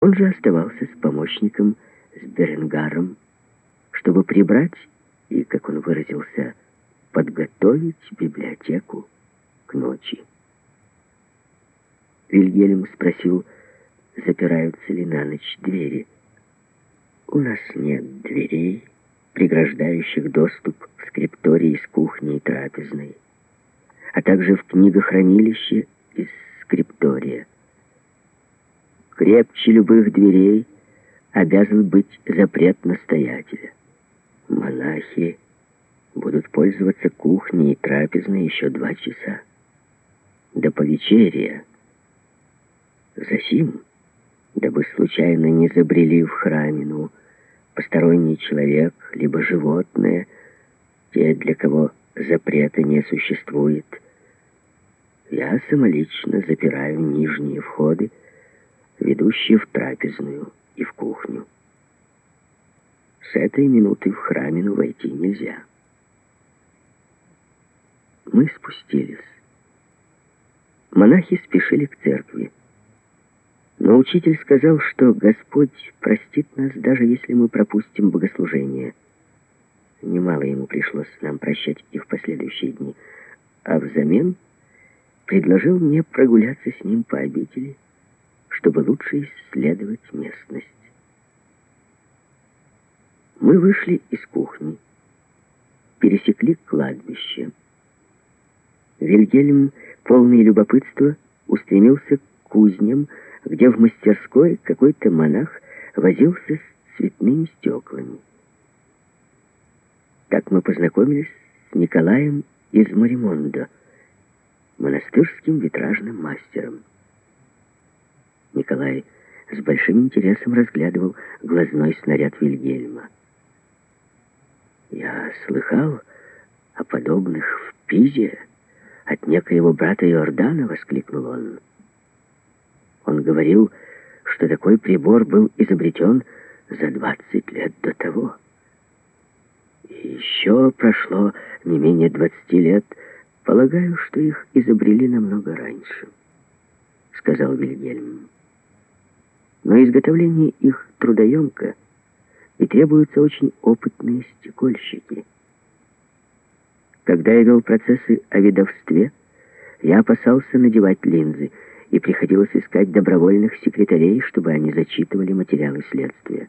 Он же оставался с помощником, с Беренгаром, чтобы прибрать и, как он выразился, подготовить библиотеку к ночи. Вильгельм спросил, запираются ли на ночь двери. «У нас нет дверей, преграждающих доступ в скриптории из кухни и трапезной, а также в книгохранилище из скриптория. Крепче любых дверей обязан быть запрет настоятеля. Монахи будут пользоваться кухней и трапезной еще два часа. До повечерия. Засим, дабы случайно не забрели в храмину посторонний человек, либо животное, те, для кого запрета не существует, я самолично запираю нижние входы, ведущие в трапезную и в кухню. С этой минуты в храмину войти нельзя. Мы спустились. Монахи спешили к церкви. Но учитель сказал, что Господь простит нас, даже если мы пропустим богослужение. Немало ему пришлось нам прощать и в последующие дни. А взамен предложил мне прогуляться с ним по обители, чтобы лучше исследовать местность. Мы вышли из кухни, пересекли кладбище. Вильгельм, полный любопытства, устремился к кузням, где в мастерской какой-то монах возился с цветными стеклами. Так мы познакомились с Николаем из Маримондо, монастырским витражным мастером. Николай с большим интересом разглядывал глазной снаряд Вильгельма. «Я слыхал о подобных в Пизе от некоего брата Иордана», — воскликнул он. Он говорил, что такой прибор был изобретен за 20 лет до того. И еще прошло не менее 20 лет, полагаю, что их изобрели намного раньше, сказал Вильгельм. Но изготовление их трудоемко, и требуются очень опытные стекольщики. Когда я вел процессы о ведовстве, я опасался надевать линзы, и приходилось искать добровольных секретарей, чтобы они зачитывали материалы следствия.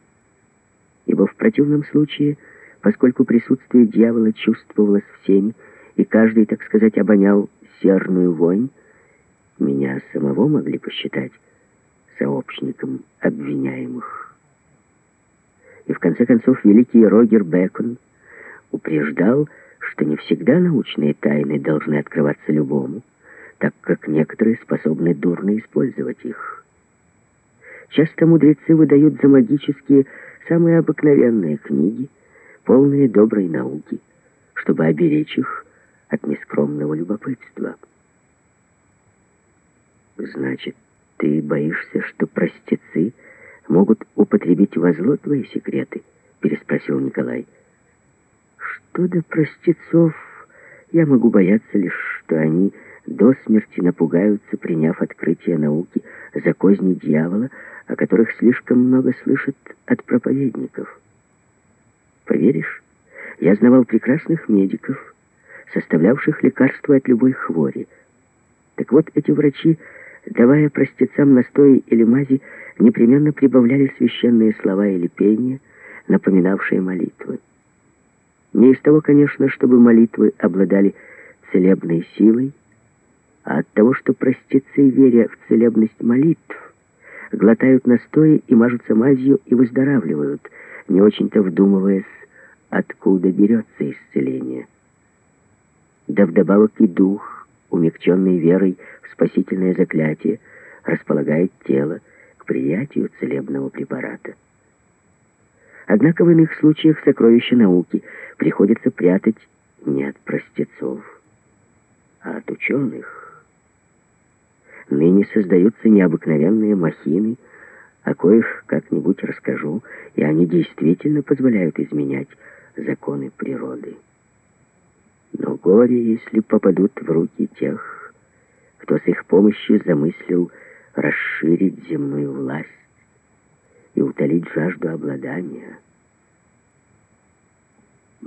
Ибо в противном случае, поскольку присутствие дьявола чувствовалось всеми, и каждый, так сказать, обонял серную вонь, меня самого могли посчитать сообщником обвиняемых. И в конце концов великий Рогер Бекон упреждал, что не всегда научные тайны должны открываться любому, так как некоторые способны дурно использовать их. Часто мудрецы выдают за магические самые обыкновенные книги, полные доброй науки, чтобы оберечь их от нескромного любопытства. Значит, ты боишься, что простецы могут употребить во зло твои секреты? Переспросил Николай. Что до простецов, я могу бояться лишь, что они до смерти напугаются, приняв открытие науки за козни дьявола, о которых слишком много слышат от проповедников. Поверишь, я знавал прекрасных медиков, составлявших лекарства от любой хвори. Так вот, эти врачи, давая простецам настои или мази, непременно прибавляли священные слова или пение, напоминавшие молитвы. Не из того, конечно, чтобы молитвы обладали целебной силой, а от того, что простецы, веря в целебность молитв, глотают настои и мажутся мазью и выздоравливают, не очень-то вдумываясь, откуда берется исцеление. Да вдобавок и дух, умягченный верой в спасительное заклятие, располагает тело к приятию целебного препарата. Однако в иных случаях сокровища науки приходится прятать не от простецов, а от ученых. Ныне создаются необыкновенные махины, о коих как-нибудь расскажу, и они действительно позволяют изменять законы природы. Но горе, если попадут в руки тех, кто с их помощью замыслил расширить земную власть утолить жажду обладания —